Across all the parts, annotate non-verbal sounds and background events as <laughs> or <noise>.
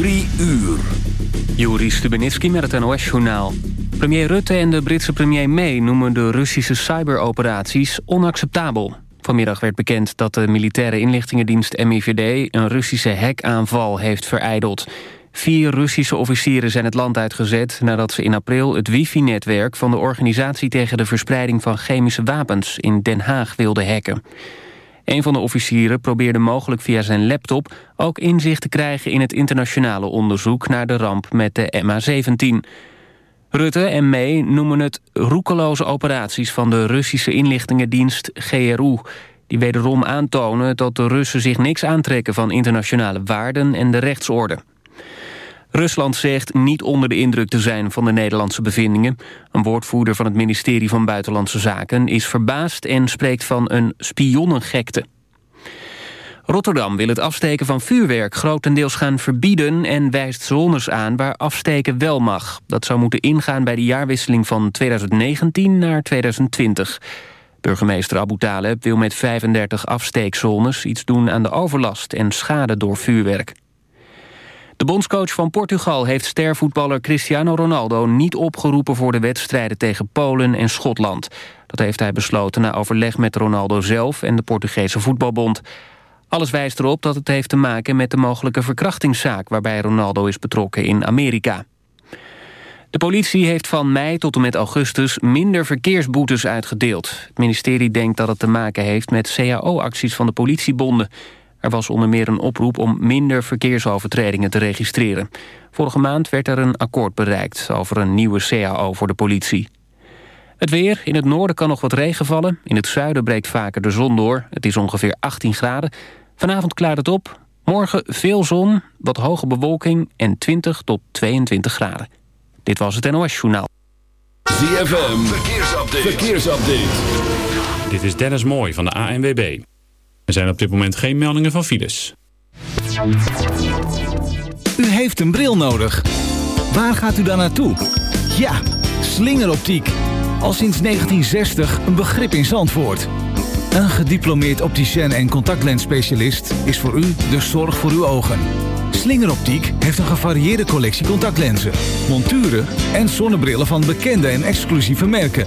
Drie uur. Juri Stubenitski met het NOS-journaal. Premier Rutte en de Britse premier May noemen de Russische cyberoperaties onacceptabel. Vanmiddag werd bekend dat de militaire inlichtingendienst MIVD... een Russische hackaanval heeft vereideld. Vier Russische officieren zijn het land uitgezet... nadat ze in april het wifi-netwerk van de Organisatie... tegen de verspreiding van chemische wapens in Den Haag wilden hacken. Een van de officieren probeerde mogelijk via zijn laptop... ook inzicht te krijgen in het internationale onderzoek... naar de ramp met de MH17. Rutte en May noemen het roekeloze operaties... van de Russische inlichtingendienst GRU... die wederom aantonen dat de Russen zich niks aantrekken... van internationale waarden en de rechtsorde. Rusland zegt niet onder de indruk te zijn van de Nederlandse bevindingen. Een woordvoerder van het ministerie van Buitenlandse Zaken is verbaasd en spreekt van een spionnengekte. Rotterdam wil het afsteken van vuurwerk grotendeels gaan verbieden... en wijst zones aan waar afsteken wel mag. Dat zou moeten ingaan bij de jaarwisseling van 2019 naar 2020. Burgemeester Abu Taleb wil met 35 afsteekzones iets doen aan de overlast en schade door vuurwerk. De bondscoach van Portugal heeft stervoetballer Cristiano Ronaldo niet opgeroepen voor de wedstrijden tegen Polen en Schotland. Dat heeft hij besloten na overleg met Ronaldo zelf en de Portugese voetbalbond. Alles wijst erop dat het heeft te maken met de mogelijke verkrachtingszaak waarbij Ronaldo is betrokken in Amerika. De politie heeft van mei tot en met augustus minder verkeersboetes uitgedeeld. Het ministerie denkt dat het te maken heeft met cao-acties van de politiebonden. Er was onder meer een oproep om minder verkeersovertredingen te registreren. Vorige maand werd er een akkoord bereikt over een nieuwe CAO voor de politie. Het weer. In het noorden kan nog wat regen vallen. In het zuiden breekt vaker de zon door. Het is ongeveer 18 graden. Vanavond klaart het op. Morgen veel zon, wat hoge bewolking en 20 tot 22 graden. Dit was het NOS Journaal. ZFM. Verkeersupdate. Verkeersupdate. Dit is Dennis Mooij van de ANWB. Er zijn op dit moment geen meldingen van files. U heeft een bril nodig. Waar gaat u dan naartoe? Ja, slingeroptiek. Al sinds 1960 een begrip in Zandvoort. Een gediplomeerd opticien en contactlensspecialist is voor u de zorg voor uw ogen. Slingeroptiek heeft een gevarieerde collectie contactlenzen, monturen en zonnebrillen van bekende en exclusieve merken.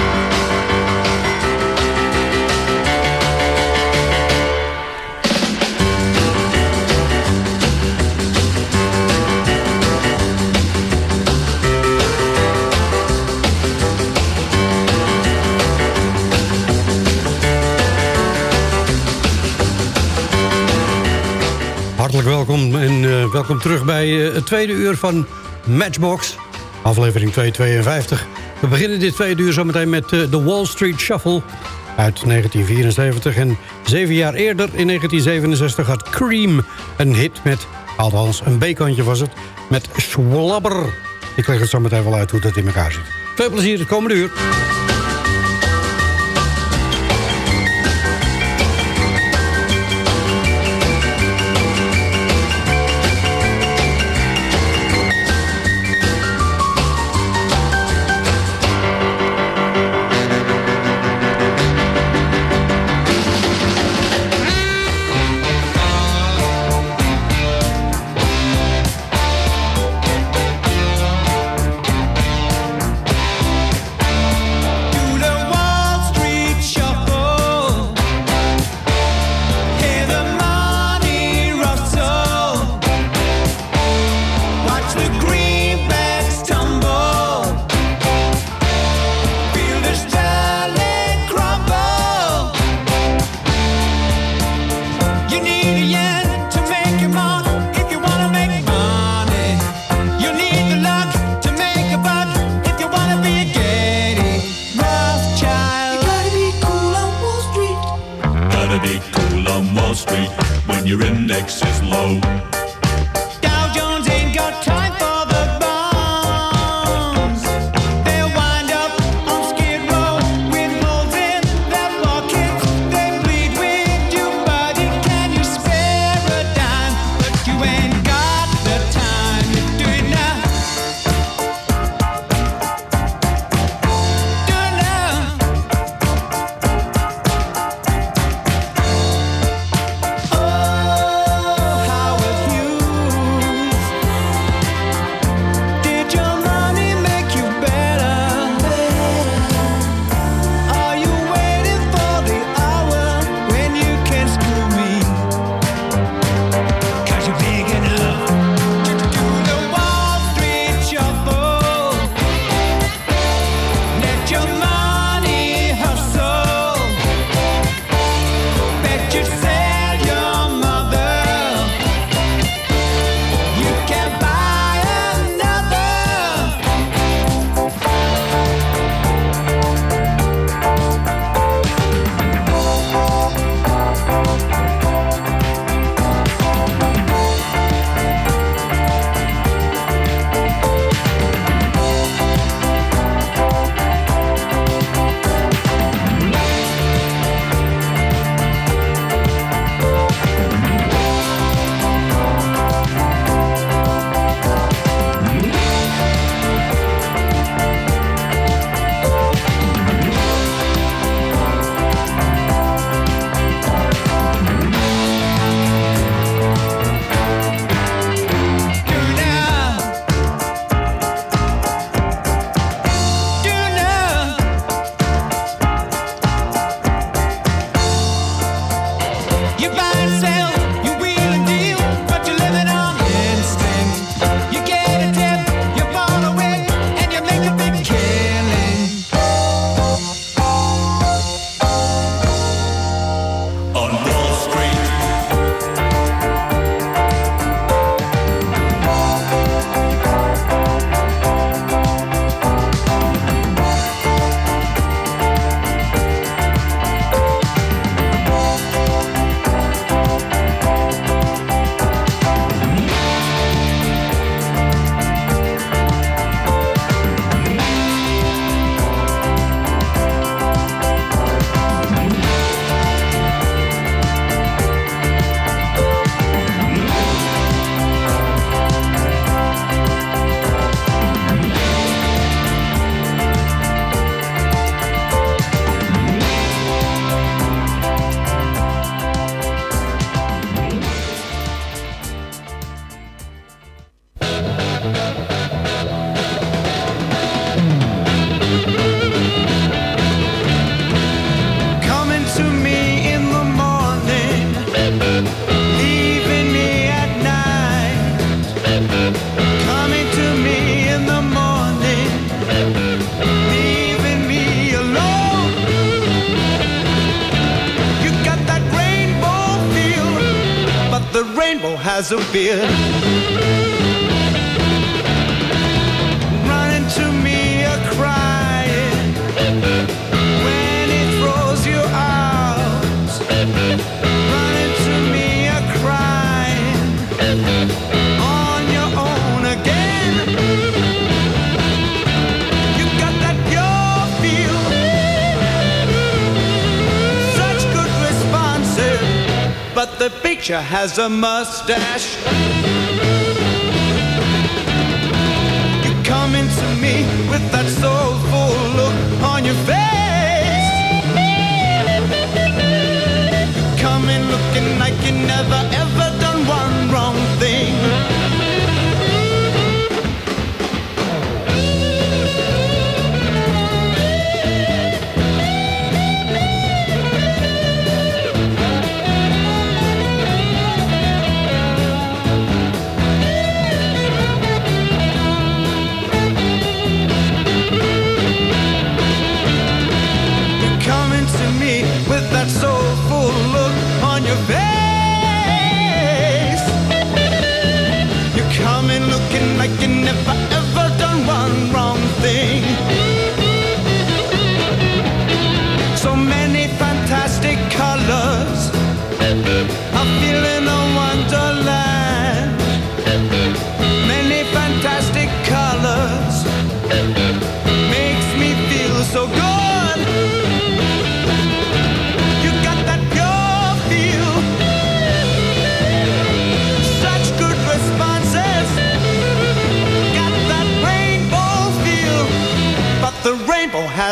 Hartelijk welkom en uh, welkom terug bij uh, het tweede uur van Matchbox. Aflevering 252. We beginnen dit tweede uur zometeen met uh, The Wall Street Shuffle uit 1974. En zeven jaar eerder, in 1967, had Cream een hit met... althans, een B-kantje was het, met Swabber. Ik leg het zo meteen wel uit hoe dat in elkaar zit. Veel plezier het komende uur. A beard. teacher has a mustache.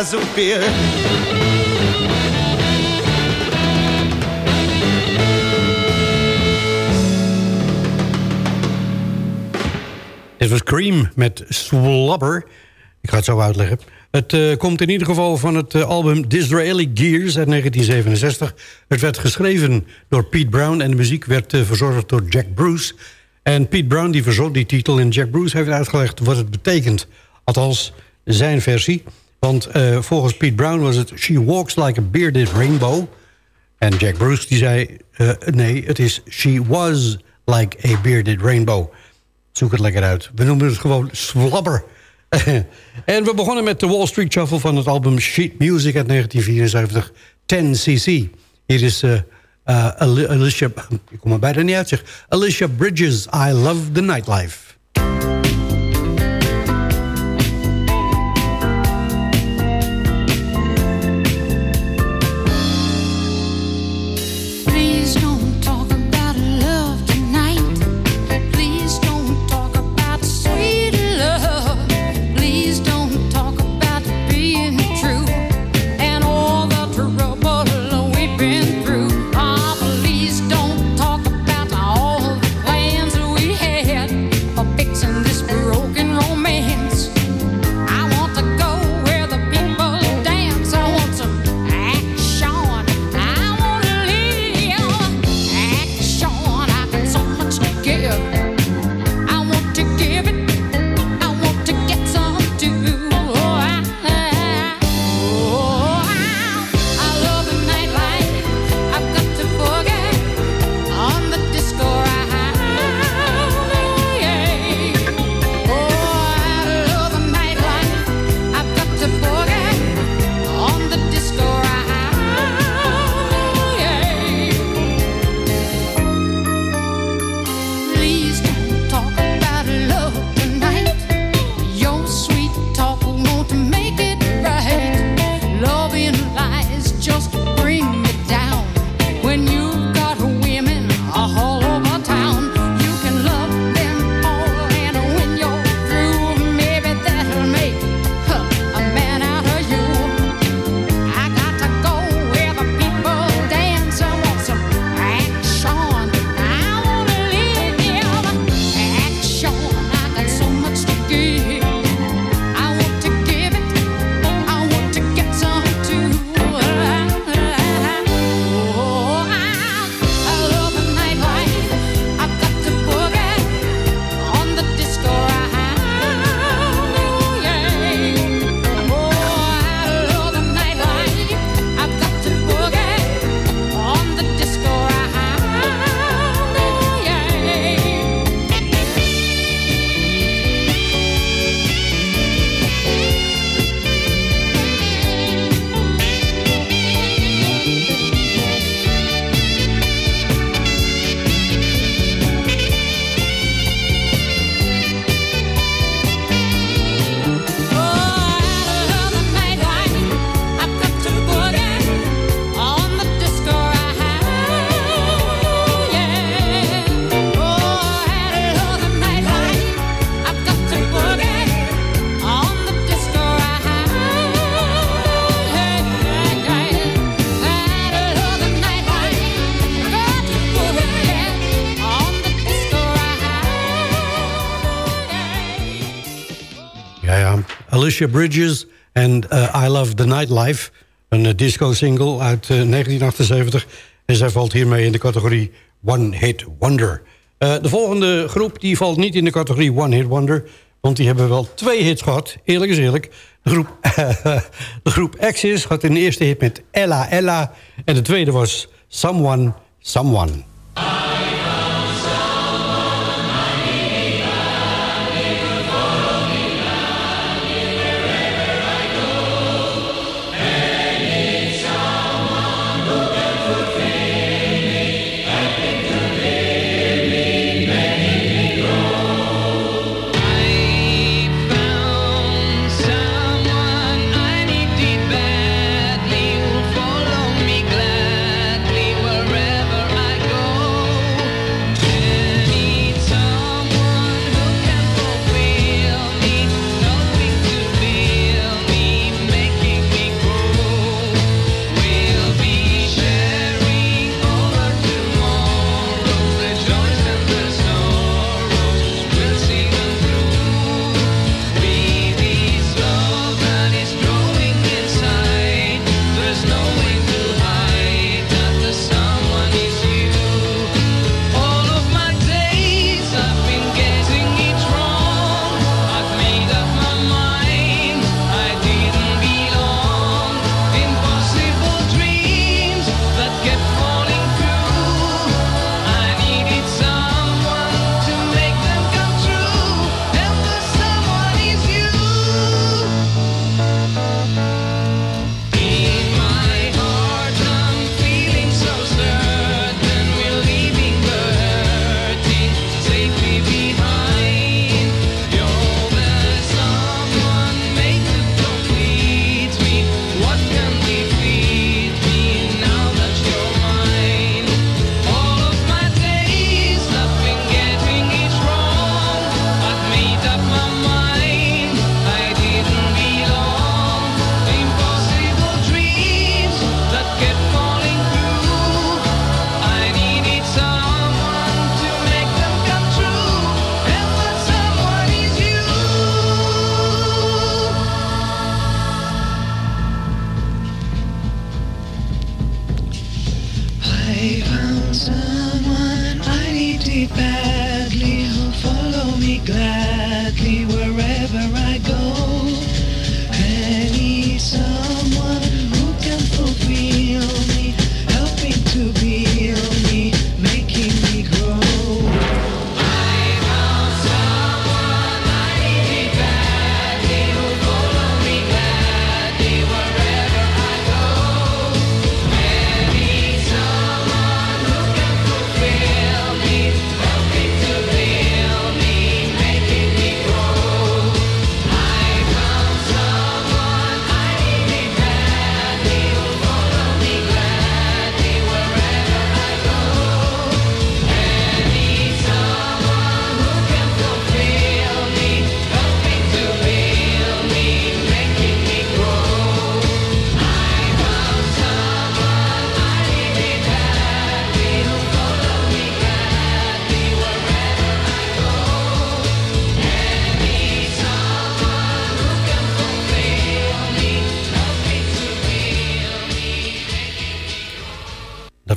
Fear. Dit was Cream met Slobber. Ik ga het zo uitleggen. Het eh, komt in ieder geval van het eh, album Disraeli Gears uit 1967. Het werd geschreven door Pete Brown en de muziek werd eh, verzorgd door Jack Bruce. En Pete Brown die verzorgd die titel en Jack Bruce heeft uitgelegd wat het betekent. Althans, zijn versie. Want eh, volgens Pete Brown was het She Walks Like a Bearded Rainbow. En Jack Bruce die zei, eh, nee, het is She Was Like a Bearded Rainbow. Zoek het lekker uit. We noemen het gewoon Slobber. <laughs> en we begonnen met de Wall Street Shuffle van het album Sheet Music uit 1974, 10cc. Hier is eh, Ali- Alicia, <laughs> ik kom er bijna niet uit zeg. Alicia Bridges, I Love the Nightlife. Alicia Bridges en eh, I Love the Nightlife. Een eh, disco-single uit eh, 1978. En zij valt hiermee in de categorie One Hit Wonder. Eh, de volgende groep die valt niet in de categorie One Hit Wonder... want die hebben wel twee hits gehad. Eerlijk is eerlijk. De groep, <laughs> de groep Axis had een eerste hit met Ella Ella... en de tweede was Someone. Someone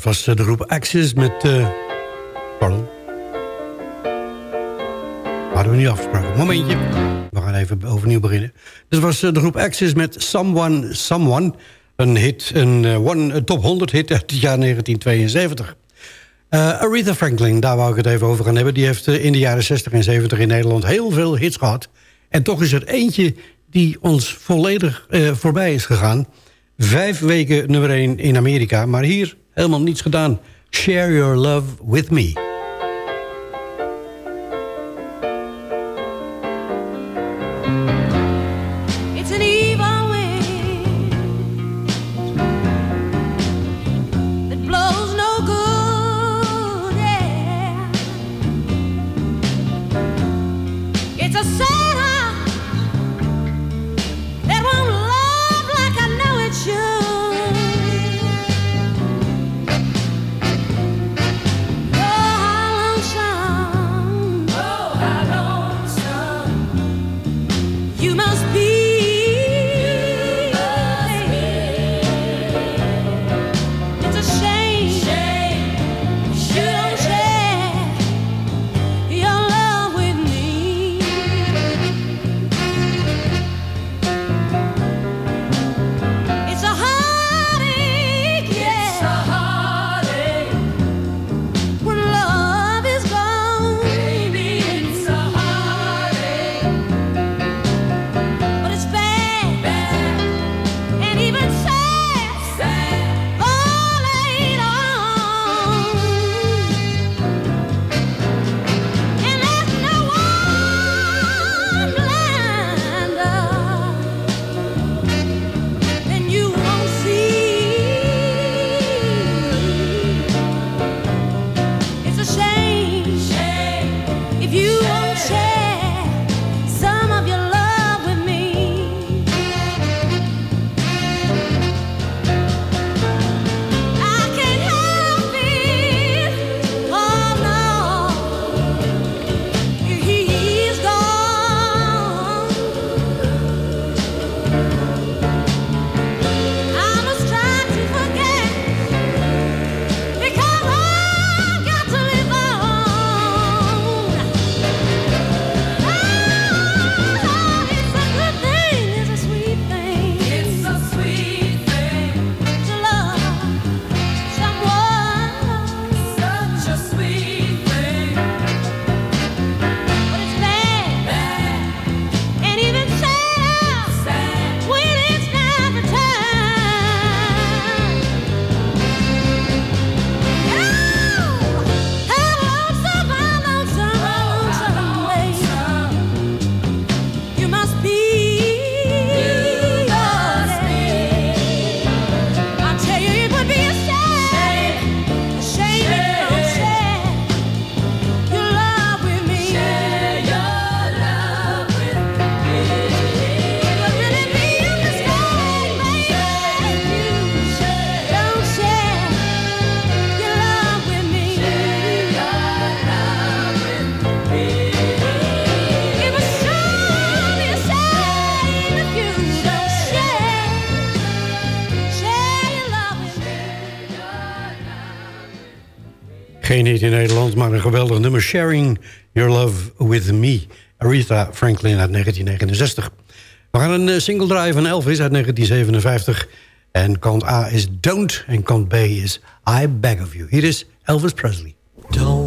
Dat was eh, de groep Axis met... eh pardon. Hadden we niet afgesproken. Momentje. We gaan even overnieuw beginnen. Dit was eh, de groep Axis met Someone, Someone. Een hit, een, top 100 hit uit het jaar 1972. Eh, Aretha Franklin, daar wou ik het even over gaan hebben. Die heeft in de jaren 60 en 70 in Nederland heel veel hits gehad. En toch is er eentje die ons volledig voorbij is gegaan. Vijf weken nummer 1 in Amerika, maar hier helemaal niets gedaan. Share your love with me. Geen hit in Nederland, maar een geweldig nummer. Sharing Your Love With Me. Aretha Franklin uit 1969. We gaan een eh, single draaien van Elvis uit 1957. En kant A is Don't en kant B is I Beg of You. Hier is Elvis Presley. That's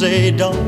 baby,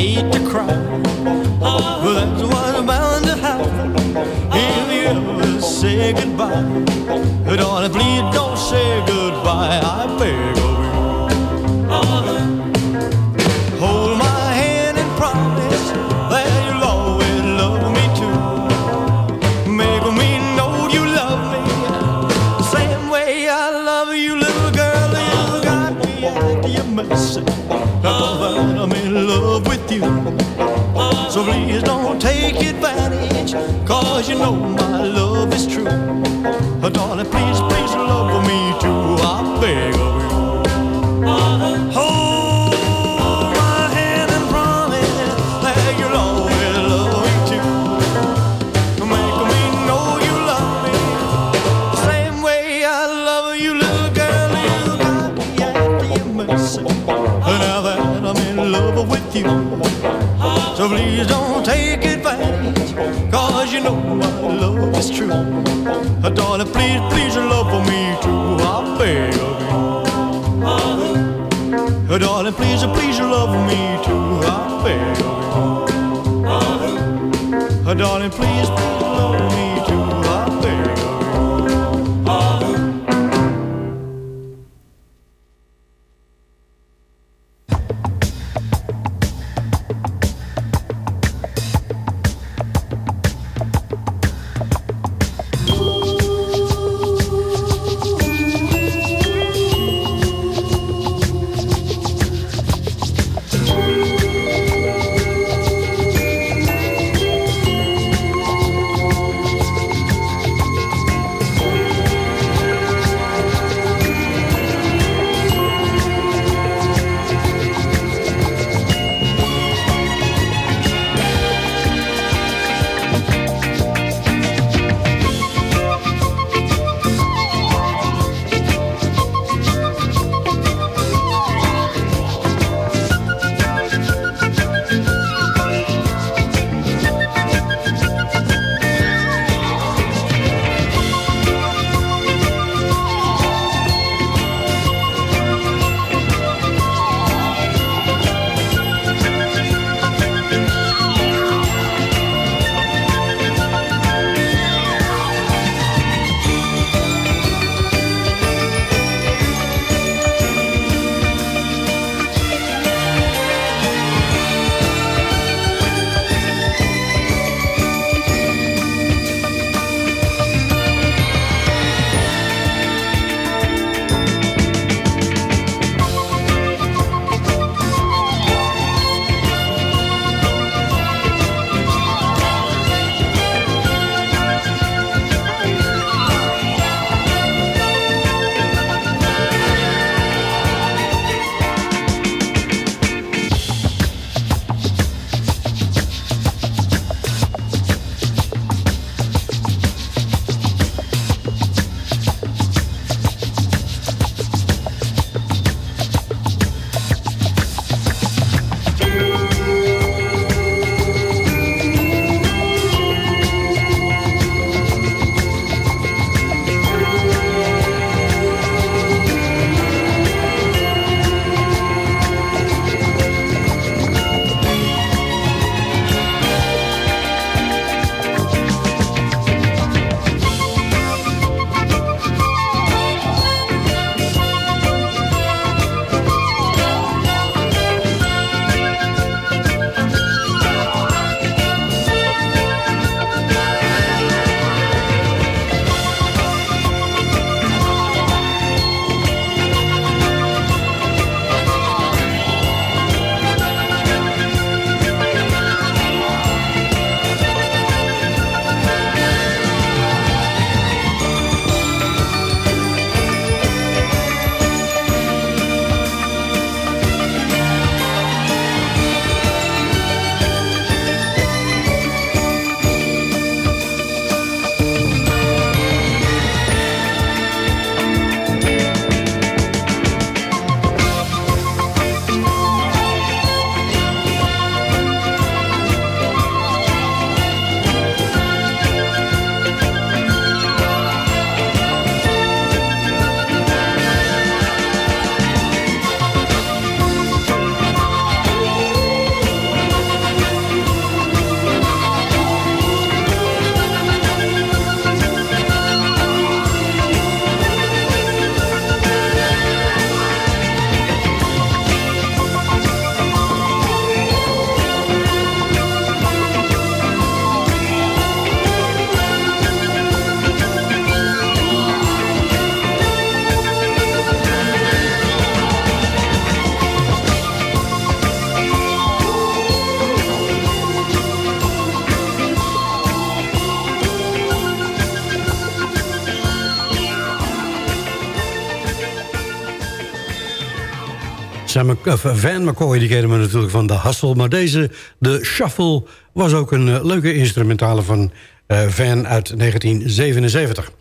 need to cry. Please, please love me too. I beg of you. Hold my hand and promise that you'll always love me too. Make me know you love me the same way I love you, little girl. Got me. Now that I'm in love with you. So please don't take advantage, cause you know my is true. Uh, Darling, please, please love for me too. I beg of you. Uh, Darling, please, please love for me too. I beg of you. Uh, Darling, please, please love Sam, eh, Van McCoy, die kennen we natuurlijk van de Hustle. Maar deze, de Shuffle, was ook een eh, leuke instrumentale van eh, Van uit 1977. En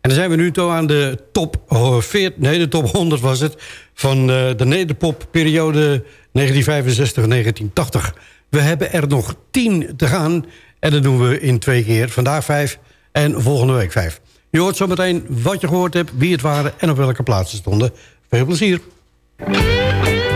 dan zijn we nu toe aan de top, 40, nee, de top 100 was het... van de nederpopperiode 1965-1980. We hebben er nog 10 te gaan en dat doen we in twee keer. Vandaag vijf en volgende week vijf. Je hoort zometeen wat je gehoord hebt, wie het waren en op welke plaatsen stonden. Veel plezier. Música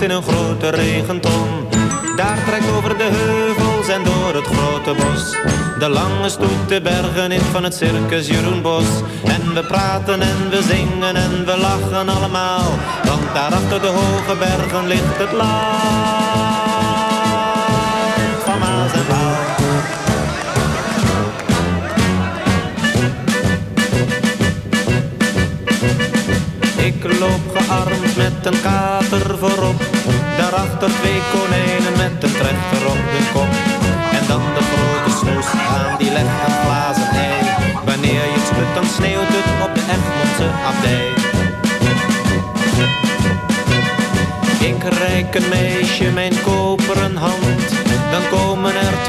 in een grote regenton. Daar trekt over de heuvels en door het grote bos. De lange stoet de bergen in van het circus Jeroen Bos. En we praten en we zingen en we lachen allemaal. Want daar achter de hoge bergen ligt het land gearmd met een kater voorop. Daarachter twee konijnen met een trechter op hun kop. En dan de grote snoes aan die legt glazen ei. Wanneer je het dan sneeuwt het op de Egmondse abdij. Ik reik een meisje mijn koperen hand. Dan er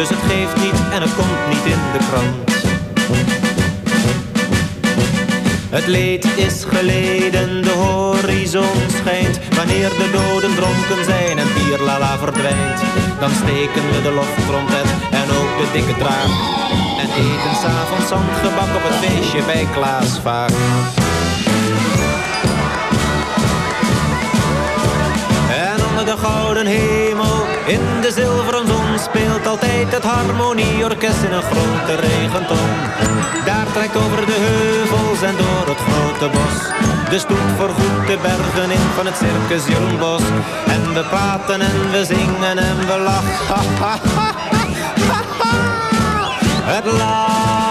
Dus het geeft niet en het komt niet in de krant. Het leed is geleden, de horizon schijnt. Wanneer de doden dronken zijn en bierlala verdwijnt. Dan steken we de loftrompet en ook de dikke draak. En eten s'avonds zandgebak op het feestje bij Klaas vaak. En onder de gouden hemel, in de zilveren zon speelt altijd het harmonieorkest in een grote regenton. Daar trekt over de heuvels en door het grote bos. De stoet voorgoed de bergen in van het circus. En we praten en we zingen en we lachen. <laughs> Het land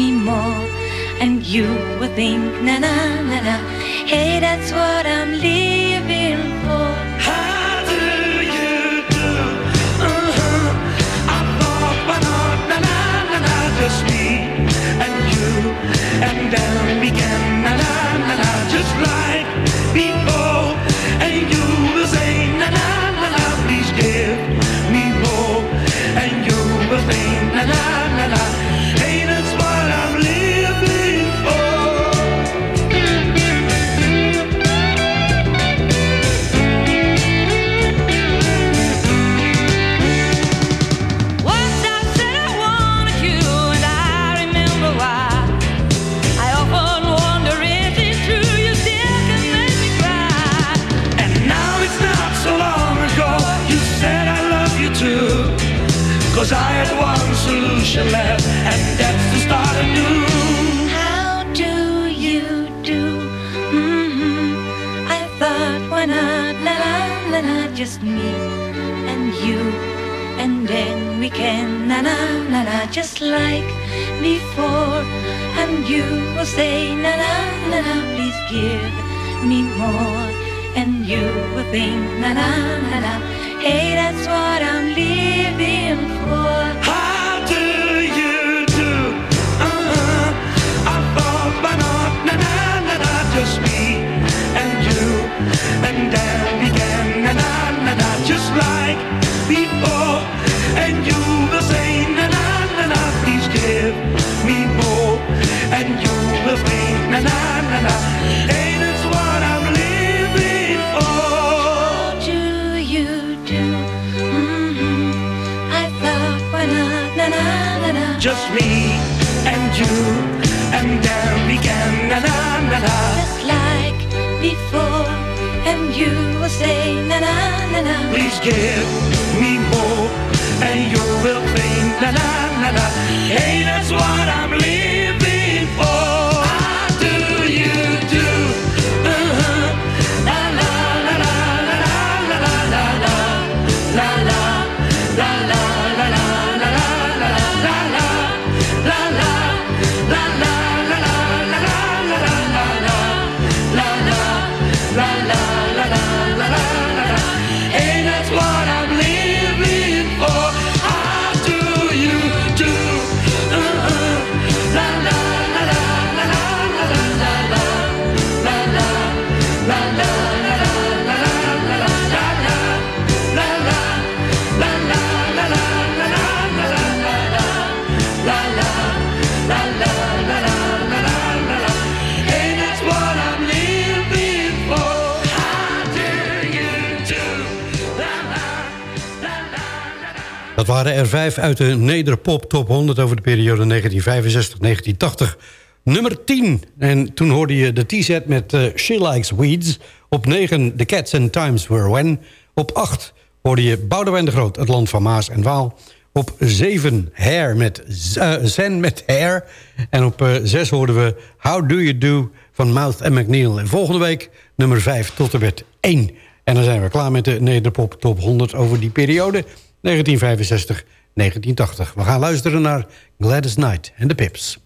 me more. And you will think, na na na na, hey, that's what I'm living can, na na na na, just like before. And you will say, na na na na, please give me more. And you will think, na na na na, hey, that's what I'm living for. How do you do? Uh-huh. I thought, why not, na na na na, just me and you, and then we na na na na, just like before. Just me and you, and then we can, na na na na. Just like before, and you will say, na na na na. Please give me more, and you will think, na na na na. Hey, that's what I'm waren er vijf uit de Nederpop Top 100 over de periode 1965-1980. Nummer 10. En toen hoorde je de T-set met eh, She Likes Weeds. Op 9 The Cats and Times Were When. Op 8 hoorde je Boudewijn de Groot, Het Land van Maas en Waal. Op 7 Hair met eh, Zen met Hair. En op 6 hoorden we How Do You Do van Mouth and McNeil. En volgende week nummer 5 tot en met 1. En dan zijn we klaar met de Nederpop Top 100 over die periode 1965. 1980. We gaan luisteren naar Gladys Knight en de Pips.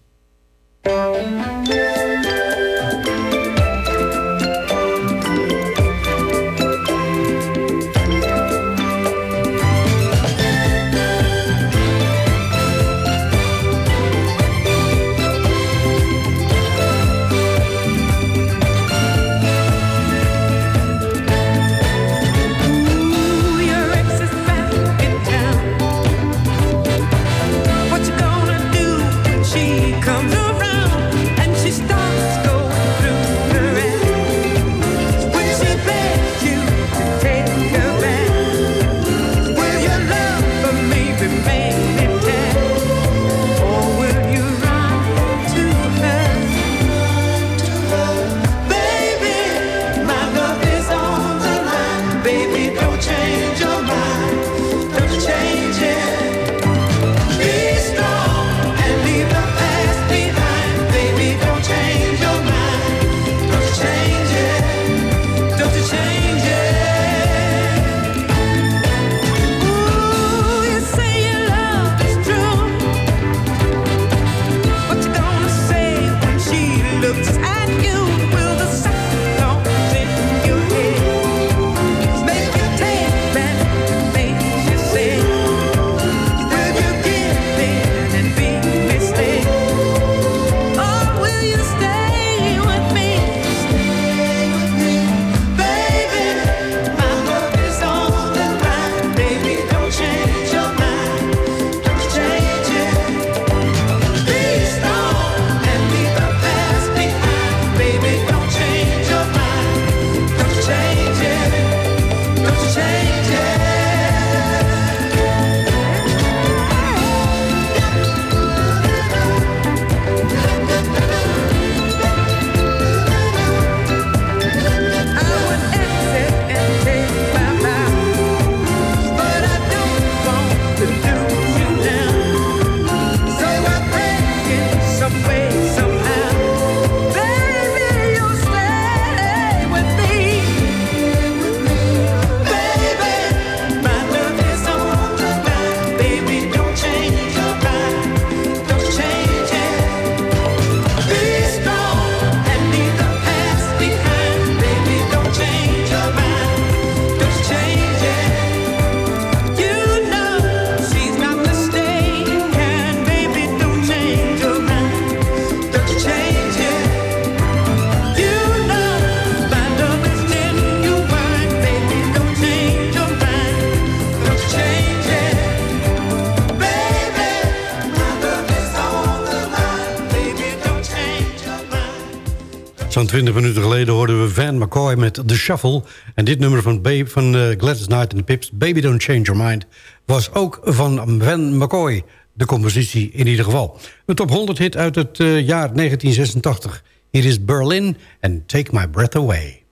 Zo'n 20 minuten geleden hoorden we Van McCoy met The Shuffle. En dit nummer van, Babe, van eh, Gladys Knight en de Pips, Baby Don't Change Your Mind... was ook van Van McCoy, de compositie in ieder geval. Een top 100 hit uit het eh, jaar 1986. Hier is Berlin en Take My Breath Away.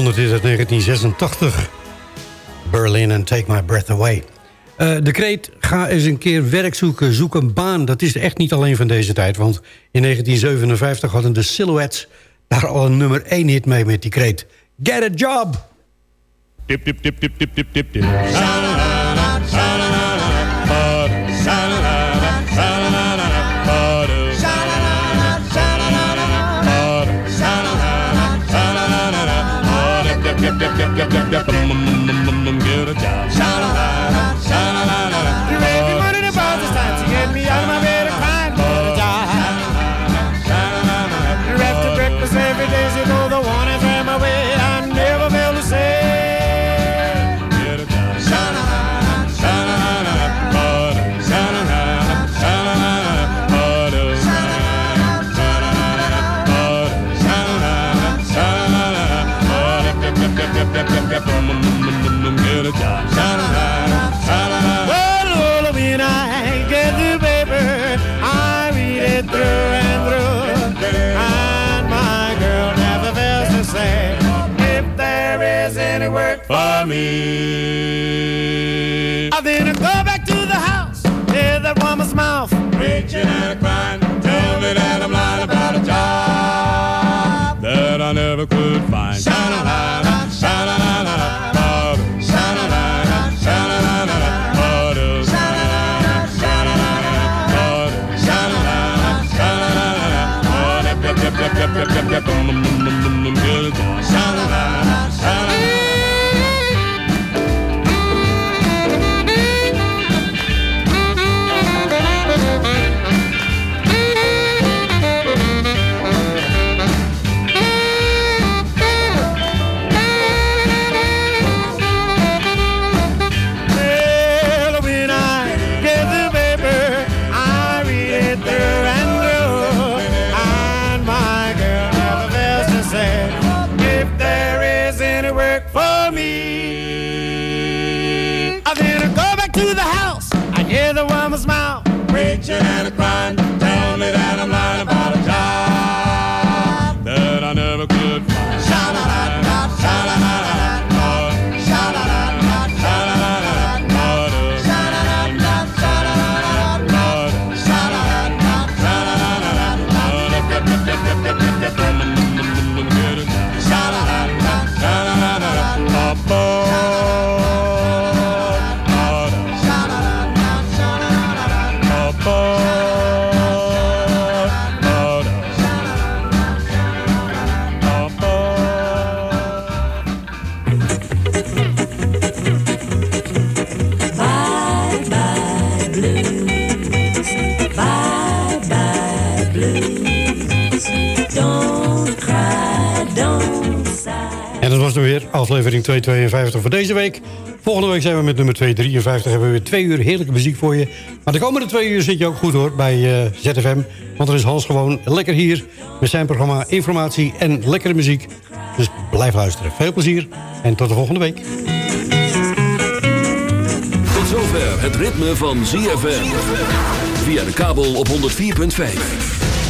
100 is uit 1986. Berlin and Take My Breath Away. Eh, de kreet, ga eens een keer werk zoeken, zoek een baan. Dat is echt niet alleen van deze tijd. Want in 1957 hadden de Silhouettes daar al een nummer 1 hit mee met die kreet. Get a job! Dip, dip, dip, dip, dip, dip, dip, dip. got that boom. For me. I then I go back to the house, hear that woman's mouth. Preaching and crying, tell me that I'm lying about a job that I never could find. Sha-la-la-la, sha-la-la-la, sha-la-la-la, Father. Sha-la-la-la, sha-la-la-la, Father. Sha-la-la-la, sha-la-la-la, Father. Yep, yep, yep, yep, yep, yep, yep, aflevering 252 voor deze week. Volgende week zijn we met nummer 253. Hebben we weer twee uur heerlijke muziek voor je. Maar de komende twee uur zit je ook goed hoor bij eh, ZFM. Want er is Hans gewoon lekker hier met zijn programma Informatie en lekkere muziek. Dus blijf luisteren. Veel plezier en tot de volgende week. Tot zover het ritme van ZFM. Via de kabel op 104.5.